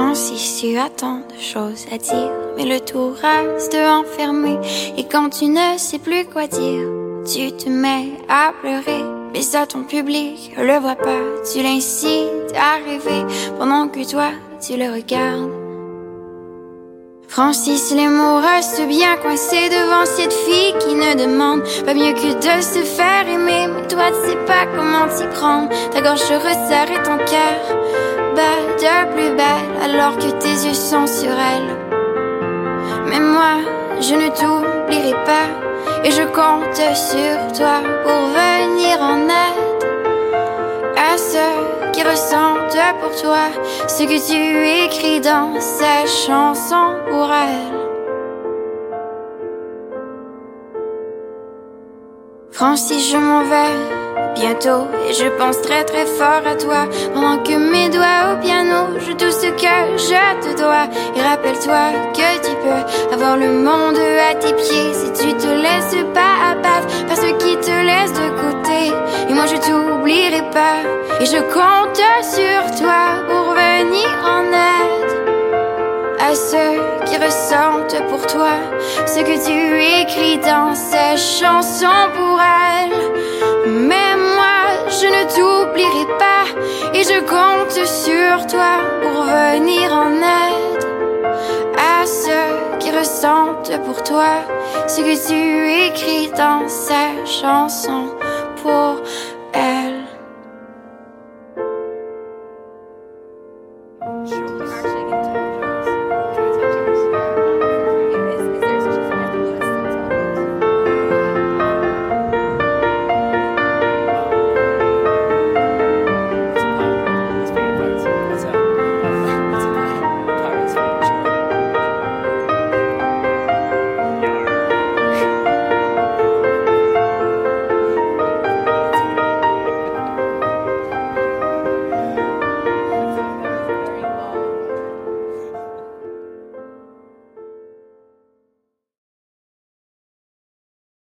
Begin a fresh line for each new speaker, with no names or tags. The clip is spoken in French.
Francis, tu as tant de choses à dire, mais le tout reste enfermé. Et quand tu ne sais plus quoi dire, tu te mets à pleurer. Mais ça, ton public le voit pas. Tu l'incites à rêver pendant que toi, tu le regardes. Francis, les mots restent bien coincés devant cette fille qui ne demande pas mieux que de se faire aimer. Mais toi, tu sais pas comment t'y prendre. Ta gorge se resserre et ton cœur de plus belle alors que tes yeux sont sur elle. Mais moi, je ne t'oublierai pas et je compte sur toi pour venir en aide à ceux qui ressentent pour toi ce que tu écris dans ces chansons pour elle. Francis, je m'en vais bientôt et je pense très très fort à toi et rappelle-toi que tu peux avoir le monde à tes pieds si tu te laisses pas abattre par ceux qui te laissent de côté. Et moi je t'oublierai pas. Et je compte sur toi pour venir en aide à ceux qui ressentent pour toi ce que tu écris dans ces chansons pour elle. Mais moi, je ne t'oublierai pas. Et je compte sur toi pour venir en aide ceux qui ressentent pour toi ce que tu écris dans ces chansons pour elle.